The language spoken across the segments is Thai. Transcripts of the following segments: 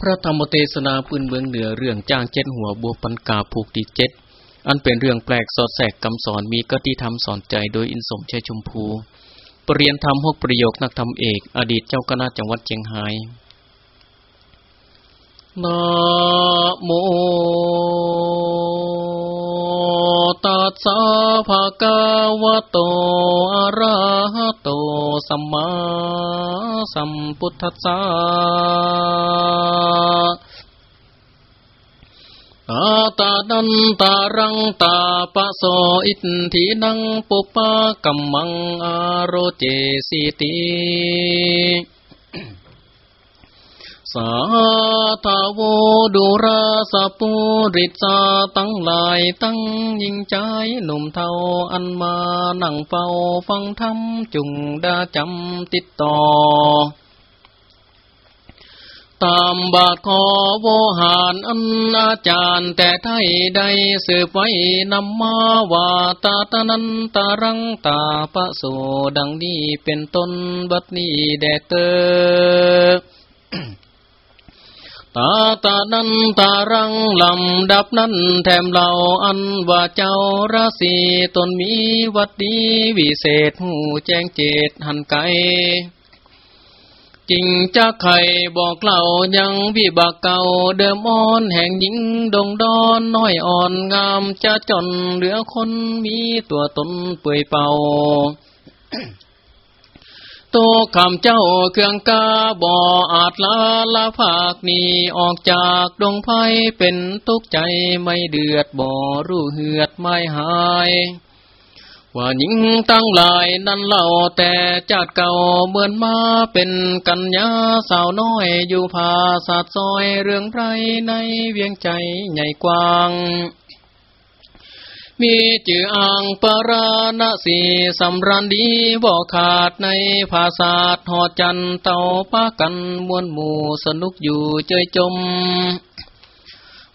พระธรรมเทศนาพื้นเมืองเหนือเรื่องจ้างเจ็ดหัวบัวปันกาผูกตีเจ็ด อันเป็นเรื่องแปลกสอดแสกคำสอนมีกติธรรมสอนใจโดยอินสมชัยชมพู ปรริยนธรรมหกประโยคนักธรรมเอก อดีตเจ้าคณะจังหวัดเชียงไฮ้นะโม ตัสสะภะคะวะโตอะระหะโตสัมมาสัมพุทธัสสะอาตาดันตารังตาปะโสอิทธินังปุปะกัมมังอารเจสิติ สาธาวดุราสปุริสาตั้งลายตั้งยิงใจหนุ่มเทาอันมานั่งเฝ้าฟังธรรมจุงดาจำติดต่อ ตามบาทขอโวหารอันอาจารย์แต่ไทยได้สืบไว้นำมาว่าตาตนันตารังตาปะโสดังนี้เป็นต้นบัดนี้แดเตอ ตาตานันตารังลำดับนั้นแถมเราอันว่าเจ้าราศีตนมีวัดดีวิเศษหูแจ้งเจตหันไกจริงจะใครบอกเล่ายังวิบากเก่าเดิมอ่อนแห่งหญิงดงดอนน้อยอ่อนงามจะจนเหลือคนมีตัวตนเปื่อยเป่า โตคำเจ้าเครื่องกาบ่ออาจลาลาภาคนี้ออกจากดงไพ่เป็นทุกข์ใจไม่เดือดบ่อรู้เหือดไม่หาย ว่าหญิงตั้งหลายนั้นเล่าแต่จัดเก่าเหมือนมาเป็นกัญญาสาวน้อยอยู่ภาสาดซอยเรื่องไรในเวียงใจใหญ่กว้าง มีจืออ่างปราณสีสำรันดีบ่ขาดในภาษาทหอดจันเต่าป้ากันมวนหมู่สนุกอยู่เจยจม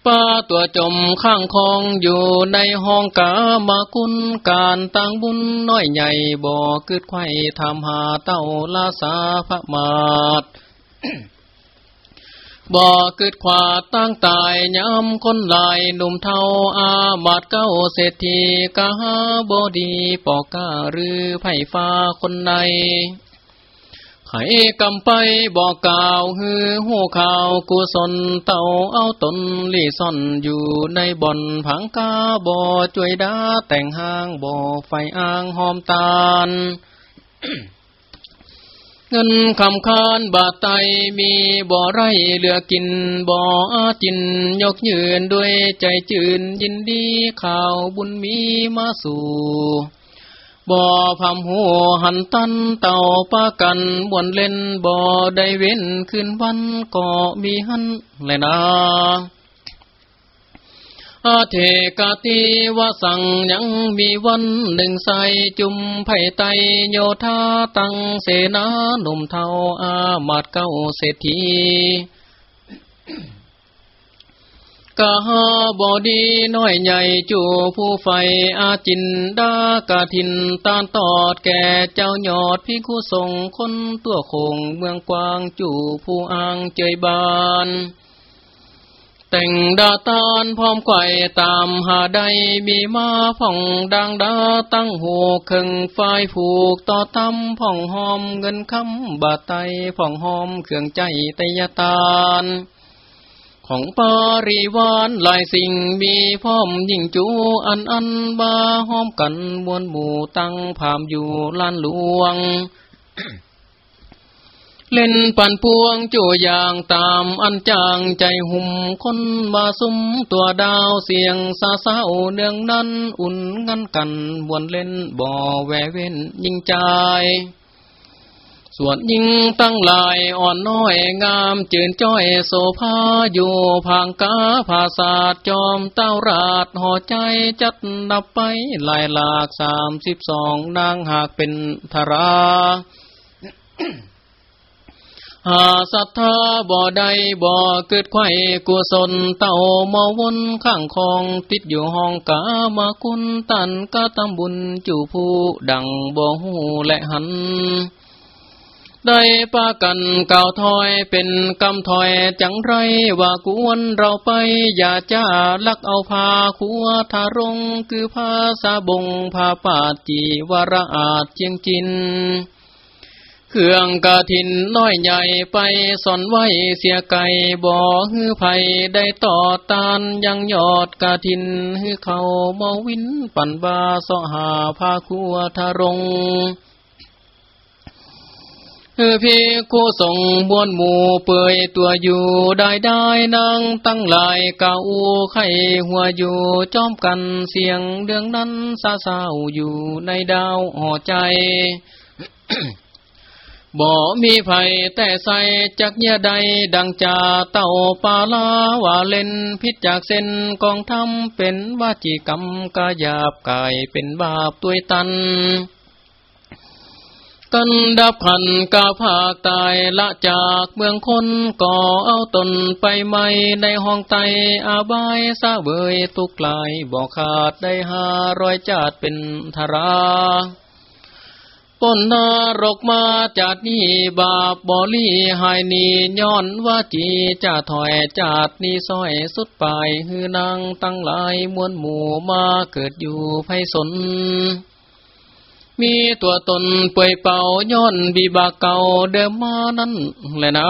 ป้าตัวจมข้างคองอยู่ในห้องกามาคุณการตั้งบุญน้อยใหญ่บ่อกึดไข่ทำหาเต้าลาสาพระมาด บ่อกึดขวาตั้งตายย้ำคนหลายหนุ่มเทาอามาดเก้าเศรษฐีกาบอดีปอกกาหรือไผ่ฟ้าคนในให้กำไปบอกกล่าวฮือหูข่าวกุศลเต่าเอาตนลี่ซ่อนอยู่ในบ่อนผังกาบ่อจวยดาแต่งห้างบ่อไฟอ้างหอมตาล เงินคำคานบาทไตมีบ่อไรเหลือกินบ่ออาจินยกยืนด้วยใจจืนยินดีข่าวบุญมีมาสู่บ่อพำหัวหันตันเต่าปากันบวนเล่นบ่อได้เว้นคืนวันก็มีหันแลยนะ อาเทกาติวาสังยังมีวันหนึ่งใสจุมไผ่ไตโยธาตังเสนาหนุ่มเทาอามาดเก้าเศรษฐีกาหาบอดีน้อยใหญ่จูผู้ไฟอาจินดากาทินตานตอดแก่เจ้ายอดพิคุทรงคนตัวคงเมืองกวางจูผู้อ่างเจยบาน แต่งดาตานพร้อมไข่ตามหาใดมีมาผ่องดังดาตั้งหูเข่งไฟผูกต่อตำผ่องหอมเงินคำบาทไตผ่องหอมเครื่องใจไตยตานของปาริวานหลายสิ่งมีพร้อมยิ่งจูอันอันบาหอมกันมวลหมู่ตั้งพามอยู่ลานหลวง เล่นปั่นพวงจู่อย่างตามอันจางใจหุ่มคนมาซุ้มตัวดาวเสียงซาเศร้าเนืองนั้นอุ่นงันกันบวนเล่นบ่อแวเว้นยิ่งใจส่วนยิ่งตั้งลายอ่อนน้อยงามจืนจ้อยโสภาอยู่พางกาภาษาทจอมเต้าราดห่อใจจัดนับไปลายหลากสามสิบสองนางหากเป็นธรา หาศรัทธาบ่อใดบ่อเกิดไข่กุศลเต่ามาวนข้างคองติดอยู่ห้องกามาคุณตันกะตำบุญจูผู้ดังบ่หูและหัน ได้ปากันเก่าถอยเป็นกำถอยจังไรว่ากวนเราไปอย่าจ้าลักเอาพาขัวทารงคือพาสาบงพาปาจีวระอาจเจียงจิน เครื่องกะถินน้อยใหญ่ไปสอนไว้เสียไก่บ่อฮือไผ่ได้ต่อตานยังยอดกะถินฮือเขาเมาวินปั่นบาสหาพาขัวทารงเออพี่กูส่งบวนหมู่เปื่อยตัวอยู่ได้ได้นางตั้งหลายเก่าไข่หัวอยู่จอมกันเสียงเรื่องนั้นซาเศร้าอยู่ในดาวห่อใจ บ่มีไผแต่ใส่จักเยใดดังจ่าเต่าปาลาว่าเล่นพิษจากเส้นกองทำเป็นวาจีกรรมกายาบกายเป็นบาปตัวยตัน กันดับขันกาภาคตายละจากเมืองคนก่อเอาตนไปไม่ในห้องไตอาบายซาเบยตุกลายบอกขาดได้หารอยจาดเป็นธรา ปนนรกมาจากนี้บาปบอลี่หายนีย้อนว่าจีจะถอยจาดนี้ซอยสุดปลายฮือนางตั้งหลายมวลหมู่มาเกิดอยู่ไพสนมีตัวตนป่วยเป่าย้อนบีบาเก่าเดิมมานั้นแหละนะ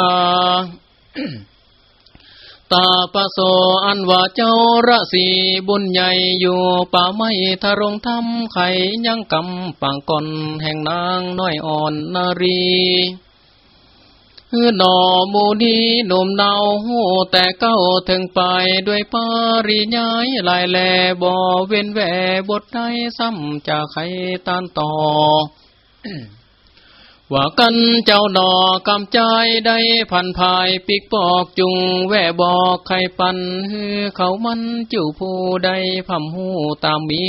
ตาปะโสอันว่าเจ้าระสีบุญใหญ่อยู่ป่าไม้ทารงทำไขยังกำปังก่อนแห่งนางน้อยอ่อนนารีหนอมูนีหนุ่มเนาหูแต่เก้าถึงไปด้วยปาริยายลายแลบ่เว้นแวบทใดซ้ำจากใครตานต่อ ว่ากันเจ้าดอกกำใจได้พันภายปิกปอกจุงแวบอกใครปันฮือเขามันจิ้วผู้ใดพำหูตามมี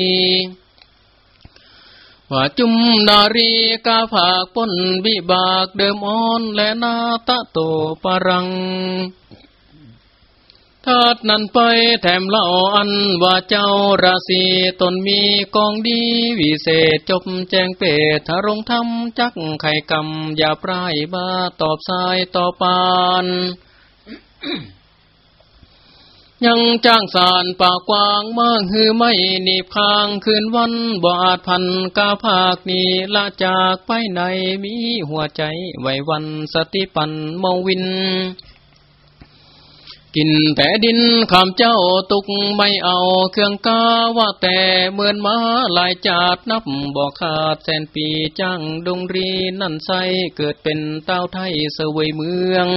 ว่าจุมนารีกาผากป้นวิบากเดิมอ่อนและนาตะโตปรัง ทาดนั้นไปแถมเล่าอันว่าเจ้าราศีตนมีกองดีวิเศษจบแจงเปตทารงทำจักไข่กำอย่าปลายบาตอบสายต่อปานยังจ้างสารปากกว้างมากคือไม่หนีบคางคืนวันบาดพันกาภาคนี้ละจากไปในมีหัวใจไหววันสติปันมองวิน กินแต่ดินขามเจ้าตุกไม่เอาเครื่องกาว่าแต่เหมือนมาลายจาดนับบอกขาดแสนปีจ้างดงรีนั่นใสเกิดเป็นเต้าไทยเสวยเมือง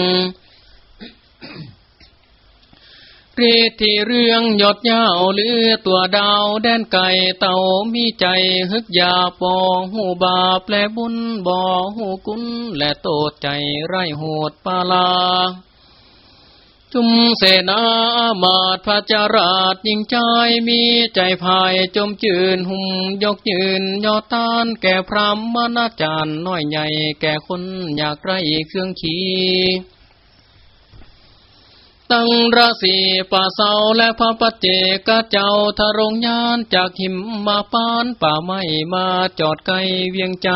เรที่เรื่องยอดยาวหรือตัวดาวแดนไก่เต่ามีใจฮึกยาปอหูบาแปลบุญบ่อหูกุนและโตดใจไรโหดปาลา จุมเสนามาดพระจราชยิ่งใจมีใจภายจมจืนหุ่มยกยืนยอดตานแก่พรามนาจารย์น้อยใหญ่แก่คนอยากไรเครื่องขีตั้งราศีป่าเสาและพระปเจกเจ้าทะรงยานจากหิมมาปานป่าไม้มาจอดไกลเวียงใจ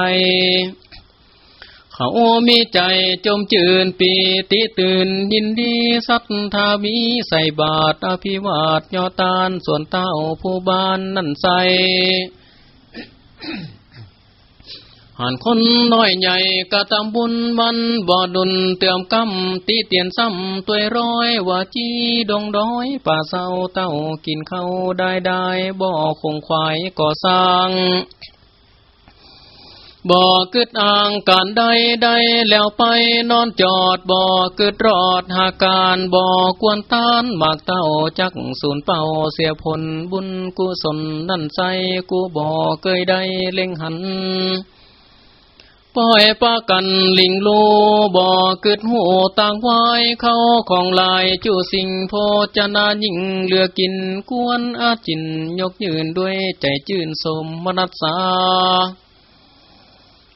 เขามีใจจมจืนปีติตื่นยินดีสัทธามีใส่บาทอภิวาทยอตานส่วนเต้าผู้บ้านนั่นใส่หันคนน้อยใหญ่กระตำบุญวันบ่อดุนเติมกำตีเตียนซ้ำตัวร้อยว่าจีดงด้อยป่าเศร้าเต้ากินเข้าได้ได้บ่อคงควายก่อสร้าง บ่อกึดอ่างการใดใดแล้วไปนอนจอดบ่อกึดรอดหาการบ่อกวนต้านหมากเต้าจักสูนเป่าเสียผลบุญกุศลนั่นใจกูบ่เคยได้เล็งหันปล่อยปากันลิงโลบ่อกึดหูต่างวายเข้าของลายจูสิงโพจนายิ่งเหลือกินกวนอาจินยกยืนด้วยใจจื่นสมมนัสสา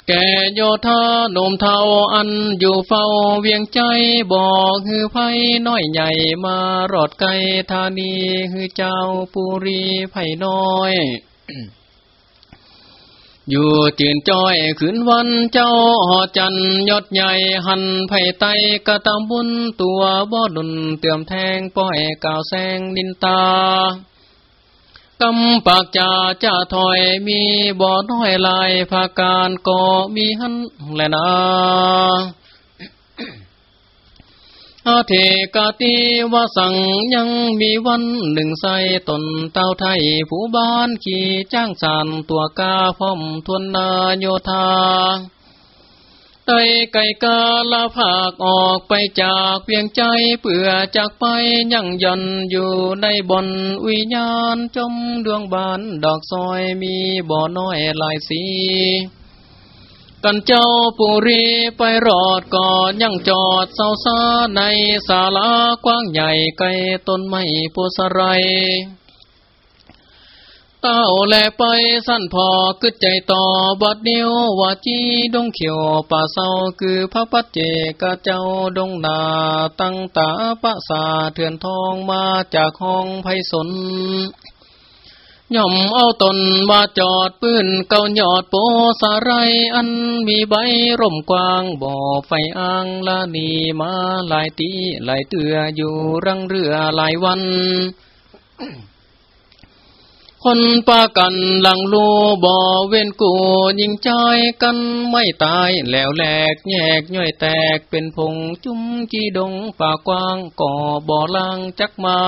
แก่โยธาโนมเทาอันอยู่เฝ้าเวียงใจบอกฮือไพน้อยใหญ่มารอดไกลธานีฮือเจ้าปุรีไผ่น้อยอยู่จืนจ้อยขืนวันเจ้าหอจันยอดใหญ่หันไผ่ไตกระตำบุญตัวบ่ดุนเติมแทงป้อยก่าวแสงนินตา กำปากจ่าจ่าถอยมีบ่อน้อยลายภาการก็มีหันแลนาอาเทกาตีว่าสั่งยังมีวันหนึ่งใส่ตนเต้าไทย ผู้บ้านขี่จ้างสานตัวกาพร้อมทวนนาโยธา ไตไก่กาลาภาคออกไปจากเพียงใจเปื่อจากไปยังยันอยู่ในบนวิญญาณจมดวงบานดอกซอยมีบ่อน้อยลายสีกันเจ้าปุรีไปรอดก่อนยังจอดเศร้าซาในศาลากว้างใหญ่ไกลต้นไม้ปุสไร เต้าแลไปสั้นพอกึดใจต่อบัดเดียวว่าจีดงเขียวป่าเศร้าคือพระปัจเจกเจ้าดงนาตั้งตาปะสาเถื่อนทองมาจากห้องไพศนย่อมเอาตนมาจอดปืนเกาหยอดโปสาไรอันมีใบร่มกว้างบ่อไฟอ่างละนีมาลายตีลายเตืออยู่รังเรือหลายวัน คนปากันหลังลูบ่อเว้นกูยิงใจกันไม่ตายแล้วแหลกแยกย่อยแตกเป็นพงจุ้มจีดงป่ากว้างก่อบ่อล่างจักมา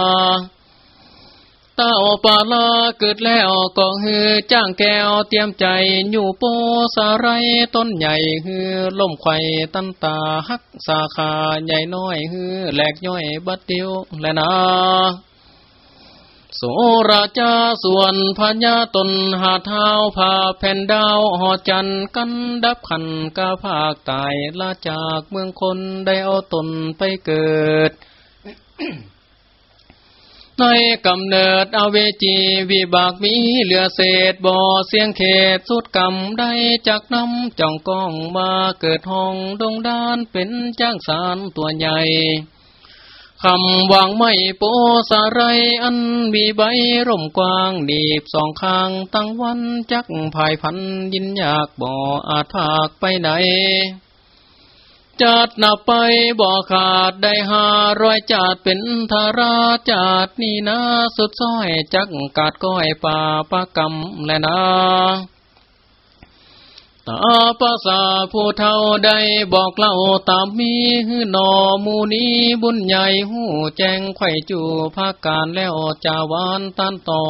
ตาปาลาเกิดแล้วก็ฮือจ้างแก้วเตรียมใจอยู่โปสาไรต้นใหญ่ฮือล่มไข่ตั้นตาฮักสาขาใหญ่น้อยฮือแหลกย่อยบัดเดียวแลนะ สราชาส่วนพญาตนหาเท้าผาแผ่นดาวหอจันกันดับขันกาภาคตายลาจากเมืองคนได้เอาตนไปเกิด ในกำเนิดอเวจีวิบากมีเหลือเศษบ่อเสียงเขตสุดกรรมได้จากน้ำจ่องก้องมาเกิดห้องดงดานเป็นจ้างสารตัวใหญ่ คำวางไม่โปสาไรอันมีใบร่มกว้างดีบสองข้างตั้งวันจักภายพันยินอยากบ่ออาจภาคไปไหนจัดนับไปบ่ขาดได้หาร้อยจัดเป็นธาราจัดนี่นาสุดซ้อยจักกาดก้อยป่าปะกำและนา ตาภาษาผู้เท่าได้บอกเล่าตามมีหือนอมูนีบุญใหญ่หูแจ้งไข่จูภาคการแล้วจาวานตันต่อ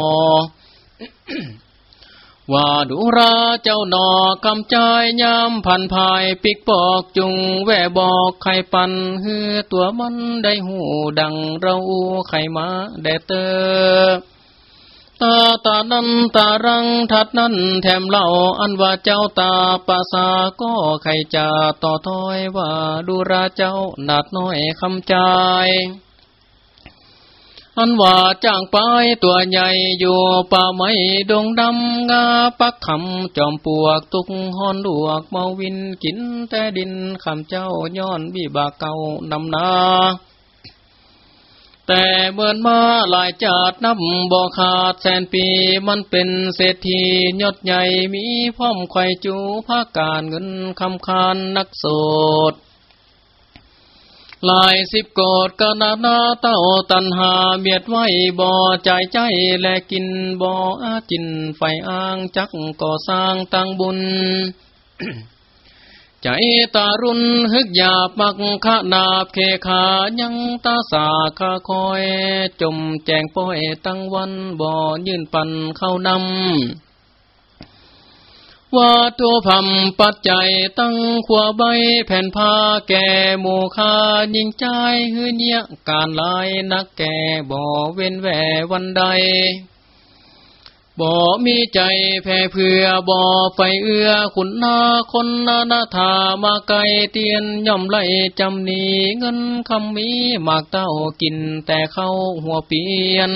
ว่าดุราเจ้าหนอคำใจยามพันภายปิกปอกจุงแวบอกไข่ปันฮือตัวมันได้หูดังเราไข่มาแดเตอ ตาตานันตารังทัดนั้นแถมเล่าอันว่าเจ้าตาปาสาก็ไข่จ่าต่อถ้อยว่าดูราเจ้าหนาดน้อยคำใจอันว่าจ้างไปตัวใหญ่อยู่ป่าไม้ดงดำงาปักคำจอมปวกตุกหอนดวกเมาวินกินแต่ดินคำเจ้าย้อนวิบากเก่านำนา แต่เมื่อมาหลายจาดนับบ่ขาดแสนปีมันเป็นเศรษฐียอดใหญ่มีพร้อมไข่จูภาคการเงินคำคานนักโสดลายสิบโกดกนานาเต้าตันหาเบียดไว้บ่อใจใจและกินบ่ออาจินไฟอ้างจักก่อสร้างตั้งบุญ ใจตารุนฮึกหยาบมักขนาบเคขายังตาสาคาคอย จมแจงป้อยตั้งวันบ่อยื่นปันเข้านำว่าตัวพัมปัจจัยตั้งขวาใบแผ่นผ้าแก่หมู่คายิงใจฮือเนียการลายนักแก่บ่เว้นแหววันใด บ่มีใจแผ่เพื่อบ่ไฟเอื้อขุนนาคนนานาธามาไกลเตียนย่อมไล่จำนีเงินคำมีมากเต้ากินแต่เข้าหัวเปียน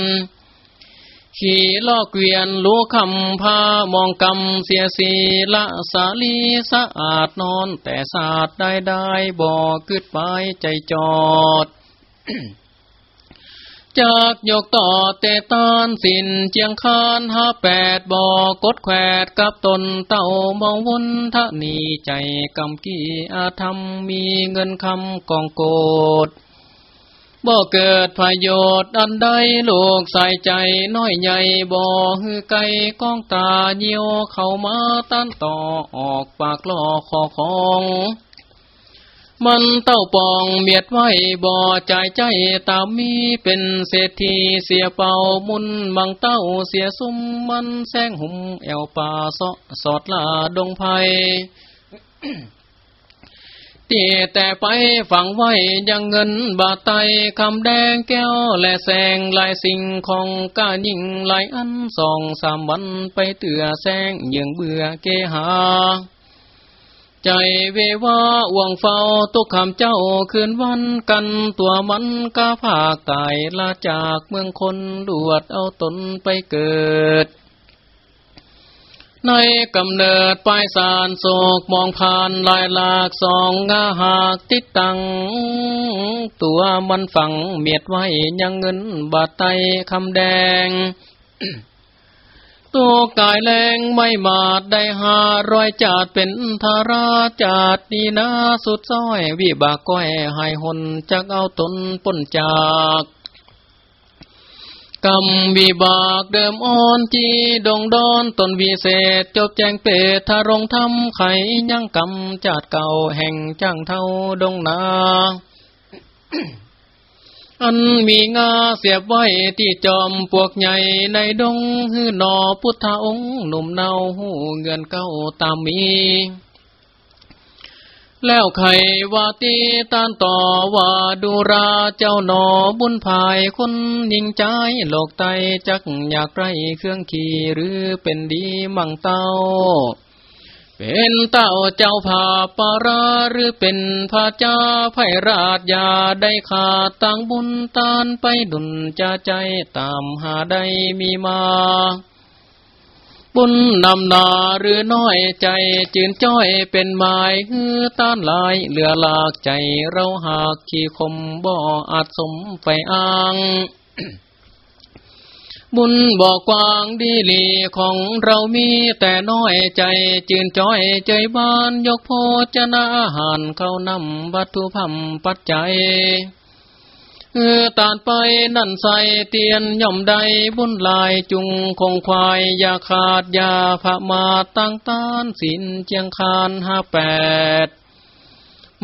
ขี่ล้อเกวียนลูคำพามองกำเสียสีละสาลีสะอาดนอนแต่สาดได้ได้บ่อกึดไปใจจอด จากยกต่อเตตานสินเจียงคานห้าแปดบอกดแขวดกับตนเต่ามองวุนทะนีใจกำกี้อาธรรมมีเงินคำกองโกดบ่เกิดประโยชน์อันใดลูกใส่ใจน้อยใหญ่บ่ฮือไก่ก้องตาเยียวเข้ามาต้นต่อออกปากล่อคอของ มันเต้าปองเมียดไว้บ่อใจใจตามมีเป็นเศรษฐีเสียเป่ามุนบังเต้าเสียซุ้มมันแซงหุ่มแอวป่าสะสอดลาดงไพตีแต่ไปฝังไว้ยังเงินบาทไตคำแดงแก้วและแสงลายสิ่งของก้ายิ่งลายอันสองสามวันไปเตือแสงเยืองเบื่อเกหา ใจเวว่าหวงเฝ้าตุกคำเจ้าคืนวันกันตัวมันกาภาคตายลาจากเมืองคนดวดเอาตนไปเกิด ในกำเนิดปลายสารโศกมองผ่านลายหลากสองงาหากติดตัง ตัวมันฝังเมียดไว้ยังเงินบาทไตคำแดง ตัวกายแรงไม่มาดได้หารอยจาดเป็นธาราจาดนีนาสุดซ้อย วิบากก้อยหายหนจักเอาตนปนจากกรรมวิบากเดิมอ่อนจีดงดอนตนวิเศษ จบแจงเปตทารงทำไขยังกรรมจาดเก่าแห่งจังเท่าดงนา อันมีงาเสียบไว้ที่จอมปวกใหญ่ในดงฮือนอพุทธองค์หนุ่มเนาหูเงินเก้าตามมี แล้วไขว่าตีตานต่อว่าดูราเจ้าหนอบุญภายคนยิงใจโลกไตจักอยากไรเครื่องขี่หรือเป็นดีมั่งเต้า เป็นเต้าเจ้าผาปาราหรือเป็นพระเจ้าไพราชยาได้ขาดต่างบุญตานไปดุนจะใจตามหาได้มีมาบุญนำนาหรือน้อยใจจืนจ้อยเป็นหมายฮือต้านลายเหลือหลากใจเราหากขี่คมบ่อาจสมไฟอ้าง บุญบอกกวางดีลีของเรามีแต่น้อยใจจืนจ้อยใจบ้านยกโพจนาหารเข้านำวัตถุพัมปัจจัยเออตานไปนั่นใส่เตียนย่อมใดบุญลายจุงคงควายยาขาดยาพระมาตั้งต้านสินเจียงคานห้าแปด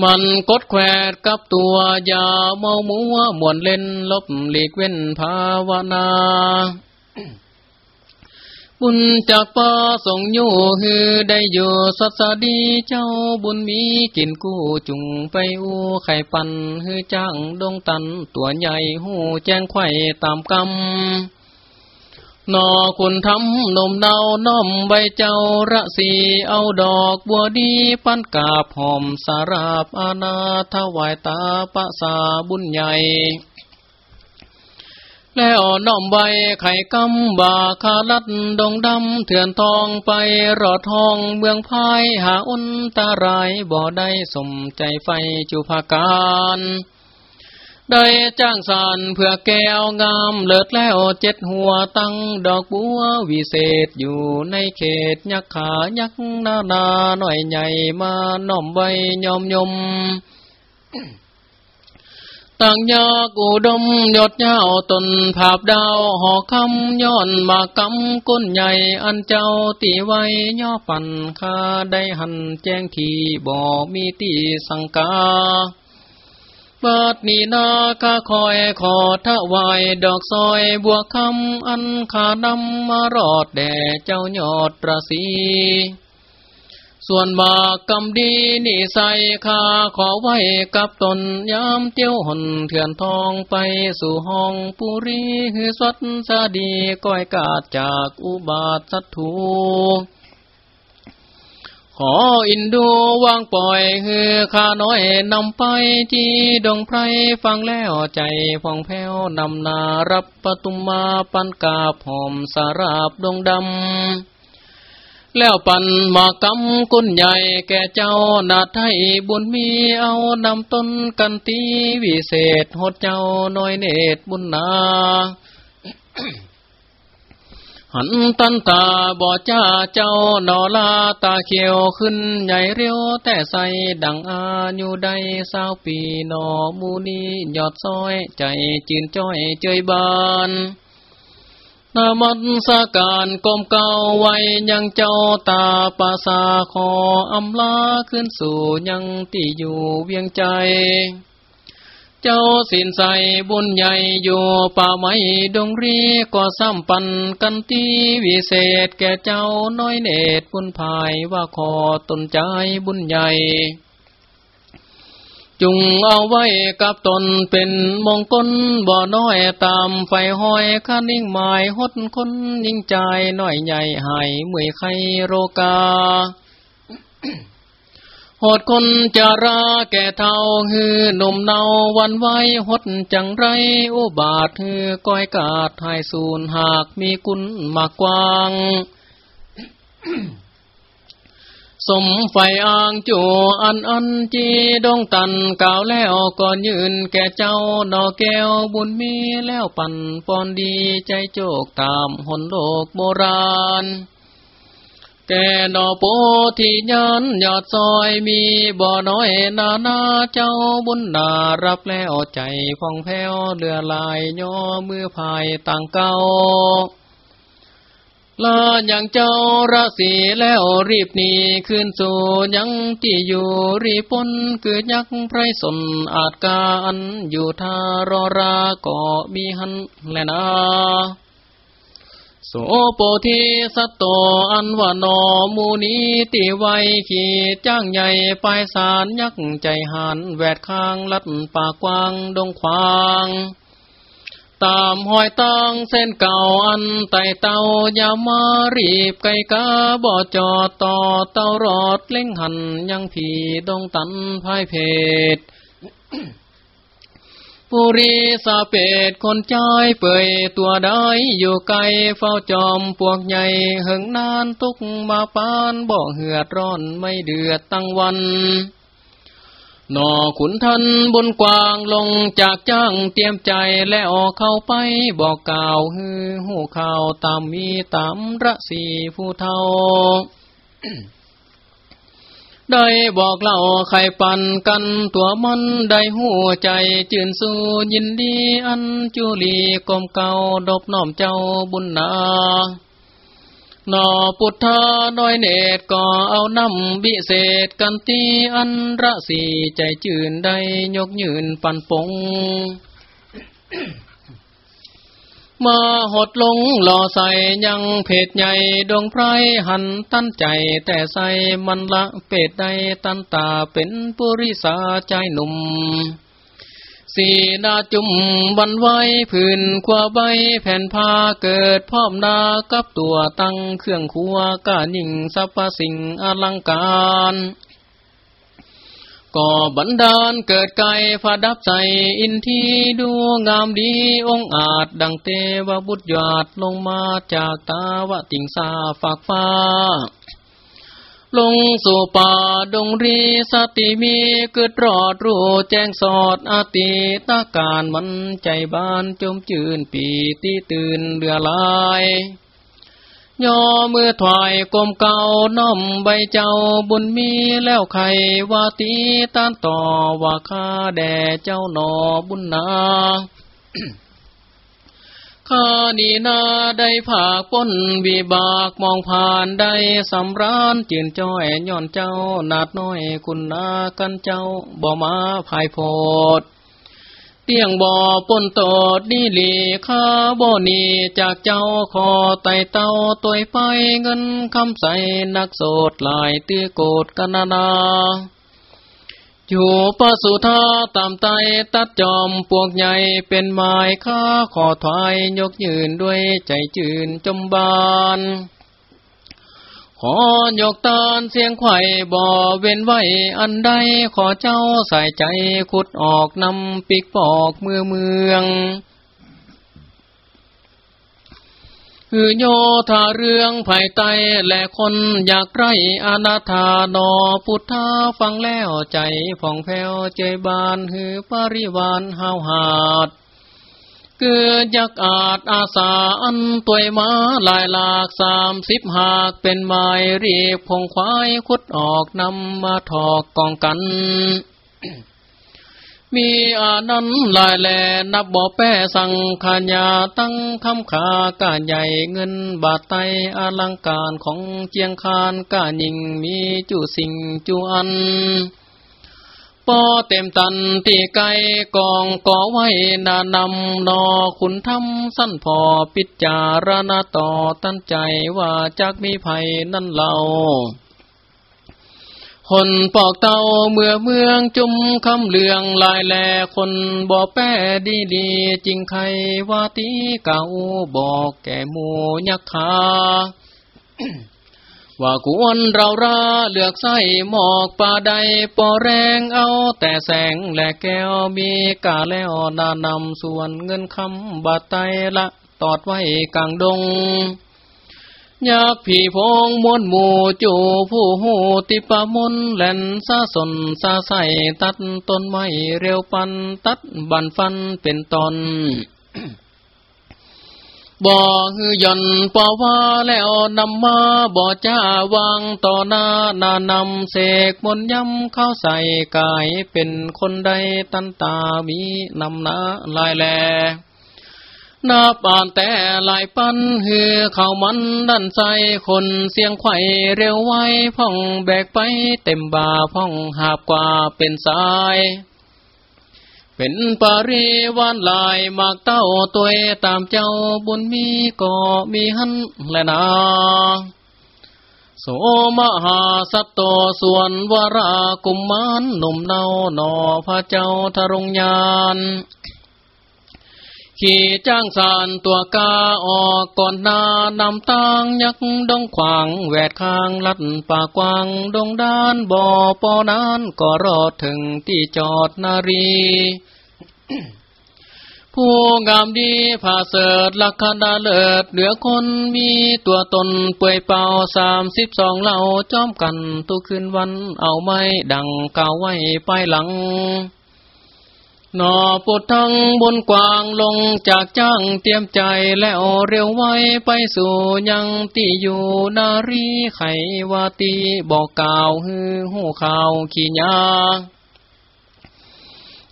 มันกดแควดกับตัวยาเมามัวมวนเล่นลบหลีกเว้นภาวนาบุญจากป้าส่งอยู่ฮือได้อยู่สัสดีเจ้าบุญมีกินกู้จุงไปอูไข่ปันฮือจ้างดงตันตัวใหญ่หูแจ้งไข่ตามกรรม นอคุณทำนมเนาน้อมใบเจ้าระสีเอาดอกบัวดีปั้นกาบหอมสาราบอาณาถวายตาปะสาบุญใหญ่ แล้วน้อมใบไข่กำบาคาลัดดงดำเถื่อนทองไปรอดทองเมืองพายหาอุนตารายบ่ได้สมใจไฟจุภาการ ได้จ้างสารเพื่อแก้วงามเลิศแล้วเจ็ดหัวตั้งดอกบัววิเศษอยู่ในเขตยักขา ยักนานาหน่อยใหญ่มาน้อมไว้ยอมยมต่างยากูดมยอดยาวตนภาพดาวหอคำย้อนมากำก้นใหญ่อันเจ้าตีไว้ย่อปั่นคาได้หันแจ้งขีบ่มีตีสังกา บัดนี้นาคาคอยขอถวายดอกซอยบัวคำอันขานำมารอดแด่เจ้ายอดประสีส่วนบากกำดีนี่ใส่ข้าขอไว้กับตนยามเตี้ยวหนเถื่อนทองไปสู่ห้องปุรีหือสวัดสดีก้อยกาดจากอุบาทสัตถู ขออินดูวางปล่อยฮือข้าน้อยนำไปที่ดงไพรฟังแล้วใจฟองแผ้วนำนารับปตุมมาปันกาบหอมสาราบดงดำ แล้วปันมากำกุนใหญ่แก่เจ้านาไทยบุญมีเอานำต้นกันตีวิเศษหดเจ้าน้อยเนตรบุญนา หันตันตาบอจ้าเจ้านอลาตาเขียวขึ้นใหญ่เรียวแต่ใสดังอาอยู่ใดสาวปีนอมูนียอดซอยใจจืนจ้อยเจยบานนามันสาการกลมเก่าไว้ยังเจ้าตาปาสาขออำลาขึ้นสู่ยังที่อยู่เวียงใจ เจ้าสินใสบุญใหญ่อยู่ป่าไม้ดงรีก็ซ้ำปันกันตีวิเศษแก่เจ้าน้อยเนตรบุญภายว่าขอตนใจบุญใหญ่จุงเอาไว้กับตนเป็นมงคลบ่อน้อยตามไฟห้อยข้านิ่งหมายหดคนยิ่งใจน้อยใหญ่หายเมื่อยไขโรกา หดคนจะราแก่เท่าฮือหนุ่มเนาวันไว้หดจังไรอุบาทฮือก้อยกาดหายสูนหากมีกุลมากกว้าง สมไฟอ่างจูอันอันจีดงตันกล่าวแล้วก่อนยืนแก่เจ้านอแก้วบุญมีแล้วปั่นปอนดีใจโจกตามหนโลกโบราณ แก่ดอโปที่ยันยอดซอยมีบ่อน้อยนานาเจ้าบุญนารับแล้วใจพองแผ้วเลือลายย่อมือภายต่างเก่าลาอย่างเจ้าราศีแล้วรีบหนีขึ้นสู่ยังที่อยู่รีปนคือยักไพรสนอาจการอยู่ทารอราก็มีหันแลนา โสโปธิสัตโตอันวานอมูนีติไวขีจ้างใหญ่ปลายสารยักใจหันแวดข้างลัดปากกว้างดงควางตามหอยตังเส้นเก่าอันไต่เตายามารีบไก่กาบ่อจอดต่อเต้ารอดเล่งหันยังผีดงตันพายเพด ปุรีสาเปดคนใจเปื่อยตัวได้อยู่ไกลเฝ้าจอมพวกใหญ่หึงนานทุกมาปานบ่เหือดร้อนไม่เดือดตั้งวันนอขุนทันบนกวางลงจากจ้างเตรียมใจแล้วเข้าไปบอกกล่าวฮือหูข่าวตามมีตามระสีผู้เทา ได้บอกเล่าไข่ปันกันตัวมันได้หูใจจื่นสู้ยินดีอันจุลีกลมเก่าดบน้อมเจ้าบุญนานอพุทธาน้อยเนตรก็เอานำบิเศษกันตีอันระสีใจจื่นได้ยกยืนปันปง มาหดลงหล่อใสยังเพจใหญ่ดวงไพรหันตั้นใจแต่ใส่มันละเป็ดใดตันตาเป็นปุริสาใจหนุ่มสีนาจุมวันไว้พื้นขวาใบแผ่นผ้าเกิดพร้อมนากับตัวตั้งเครื่องครัวก้านิ่งสัพสิ่งอลังการ ก็บันดาลเกิดไก่ฟาดับใจอินทีดูงามดีองอาจดังเตวบุตรยาดลงมาจากตาวะติงสาฝากฟ้า ลงสู่ป่าดงรีสติมีเกิดรอดรู้แจ้งสอดอาติตาการมันใจบ้านจมจืนปีตีตื่นเรือลาย ย่อมือถวายกลมเก่าน้อมใบเจ้าบุญมีแล้วไขว่าตีต้านต่อว่าข้าแด่เจ้าหนอบุญนาข้านีนาได้ผากป้นวีบากมองผ่านได้สำรานจืนจ้อยย้อนเจ้านาดน้อยคุณนากันเจ้าบ่มาภายโพด เตียงบ่อปนตดนี่ลีข้าบ่นีจากเจ้าคอไตเต้าตัวไปเงินคำใสนักโสดหลายตื้อโกดกันนานาอยู่ปะสุธาตามไตตัดจอมพวกใหญ่เป็นไม้ข้าขอถวายยกยืนด้วยใจจืนจมบาน ขอยกตานเสียงไข่บ่อเว้นไว้อันใดขอเจ้าใส่ใจขุดออกนำปิกปอกเมือเมืองฮือโยธาเรื่องภายใต้และคนอยากไรอนาธานอพุทธาฟังแล้วใจผ่องแผ้วเจบานฮือปริวานหาวหาด กิดยักอาจอาสาอันตัวมาลายหลากสามสิบหากเป็นไม้เรียกพงควายคุดออกนำมาถอกกองกัน มีอานันลายแลนับบ่อแป้สังขญาตั้งคำขากาใหญ่เงินบาทไตอลังการของเจียงคานกาหญิงมีจูสิ่งจูอัน ปอเต็มตันตีไกกองก่อไว้นานำนอขุนทำสั้นพอปิจารณาต่อตั้นใจว่าจากมีภัยนั่นเล่าคนปอกเตาเมื่อเมืองจุมคำเลืองลายแลคนบ่แป้ดีดีจริงใครว่าตีเก่าบอกแก่หมูยักขา ว่าควรเราราเลือกใส่หมอกป่าใดปอแรงเอาแต่แสงและแก้วมีกาแล้วนานำส่วนเงินคำบาดไตละตอดไว้กลางดงยากผีพงมวนหมู่จูผู้หูติปะมนแหลนซาสนซาใสตัดต้นไม้เร็วปันตัดบันฟันเป็นตอน บ่ฮือย่อนปอว่าแล้วนำมาบ่จ้าวางต่อหน้านานำเสกมนย้ำเข้าใส่กายเป็นคนใดตันตามีนำนาลายแลนาปานแต่ลายปันฮือเข้ามันดันใจคนเสียงไข่เร็วไวพ่องแบกไปเต็มบ่าพ่องหาบกว่าเป็นสาย เป็นปริวานลายมากเต้าตัวตามเจ้าบุญมีก็มีหันและนาโสมหาสัตโตส่วนวรากุมมานหนุ่มเนาหนอพระเจ้าทรงยาน ขี่จ้างสารตัวกาออกก่อนนานำตังยักดงขวางแวดข้างลัดป่ากวางดงด้านบ่อปอนานก็รอดถึงที่จอดนารี ผู้งามดีผ่าเสดลักขณาเลิศเหนือคนมีตัวตนเปื่อยเป่าสามสิบสองเหล่าจอมกันตุคืนวันเอาไม้ดังเก่าไว้ไปหลัง นอปุดทั้งบนกวางลงจากจ้างเตรียมใจแล้วเร็วไว้ไปสู่ยังตีอยู่นารีไขวาตีบอกกล่าวฮือหูข่าวขี้ยา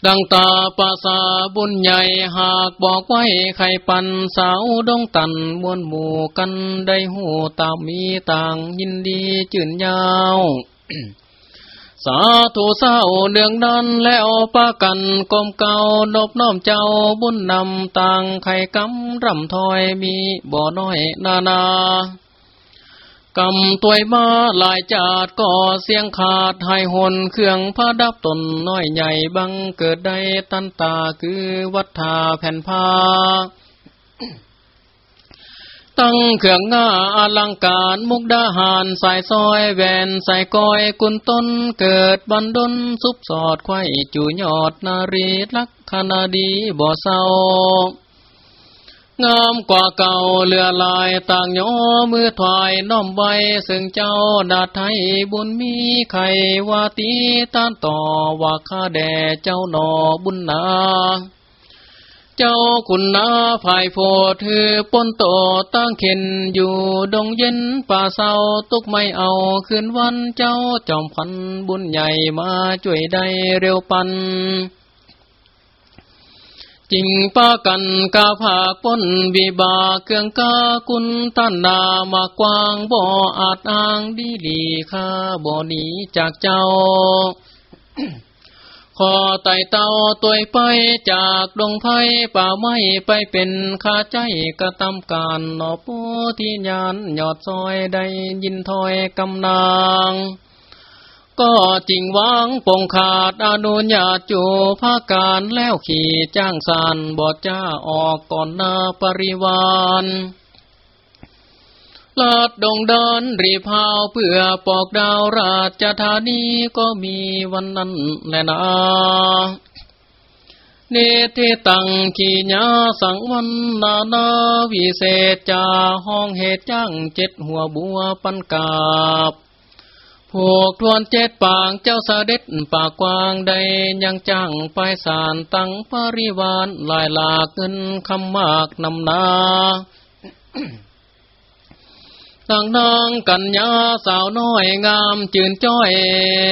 ดังตาปาสาบุญใหญ่หากบอกไว้ไขปันสาวดงตันมวนหมู่กันได้หูตามมีต่างยินดีจื่นยาว สาธุเศร้าเนืองนั้นแล้วปากันกลมเก่านบน้อมเจ้าบุญนำต่างไข่กำรำถอยมีบ่อน้อยนานากำตัวมาลายจาดก่อเสียงขาดให้หนเครื่องพระดับตนน้อยใหญ่บังเกิดได้ตันตาคือวัฏาแผ่นผ้า ตั้งเครื่องง่าอลังการมุกดาหารสายซอยแวนใส่ก้อยกุนต้นเกิดบันดลซุบสอดไข่จูยอดนารีลักคณาดีบ่อเศร้างามกว่าเก่าเลือลายต่างย่อมือถวายน้อมใบซึ่งเจ้าดาไทยบุญมีไขวาตีต้านต่อว่าข้าแด่เจ้าหนอบุญนา จ้าคุณนาภายโพถือปนโตตั้งเข็นอยู่ดงเย็นป่าเศร้าตุกไม่เอาคืนวันเจ้าจอมพันบุญใหญ่มาช่วยได้เร็วปันจิงป้ากันกาผากป้นบีบาเครื่องกาคุณตันนามากวางบ่ออาจอ้างดีดีข้าบ่หนีจากเจ้า ขอไต่เต้าตัวไปจากดงไผ่ป่าไม้ไปเป็นข้าใจกระทำการหนอปูที่ยานหยอดซอยได้ยินถอยกำนางก็จริงวางปงขาดอนุญาตจูภาการแล้วขี่จ้างสารบอดจ้าออกก่อนนาปริวาน ลาดดงดอนรีพาวเพื่อปอกดาวราชธานีก็มีวันนั้นแลนะเนติตังขีญาสังวันนานาวิเศษจาห้องเหตุจ้างเจ็ดหัวบัวปันกาบพวกทวนเจ็ดปางเจ้าสเด็จปากกวางใดยังจ้างไปสารตั้งปริวานลายหลากเงินคำมากนำนา ต่างนางกัญญาสาวน้อยงามจืนจ้อย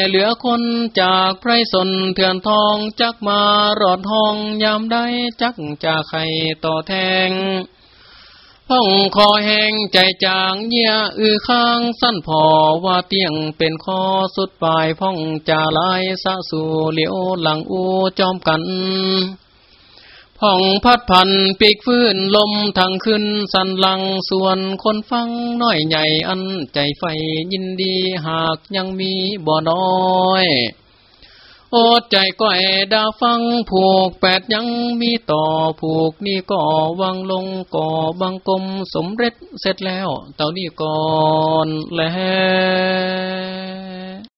เหลือคนจากไพรสนเถื่อนทองจักมารอดห้องยามได้จักจากไข่ต่อแทงพ่องคอแห้งใจจางเยี่ยอือข้างสั้นพอว่าเตียงเป็นคอสุดปลายพ่องจ่าลายสะสู่เหลียวหลังอูจอมกัน ผ่องพัดพันปีกฟื้นลมทางขึ้นสันหลังส่วนคนฟังน้อยใหญ่อันใจไฟยินดีหากยังมีบ่อน้อยโอดใจก้อยดาฟังผูกแปดยังมีต่อผูกนี่ก็วังลงก่อบังกลมสมเร็จเสร็จแล้วเต่านี่ก่อนแล้ว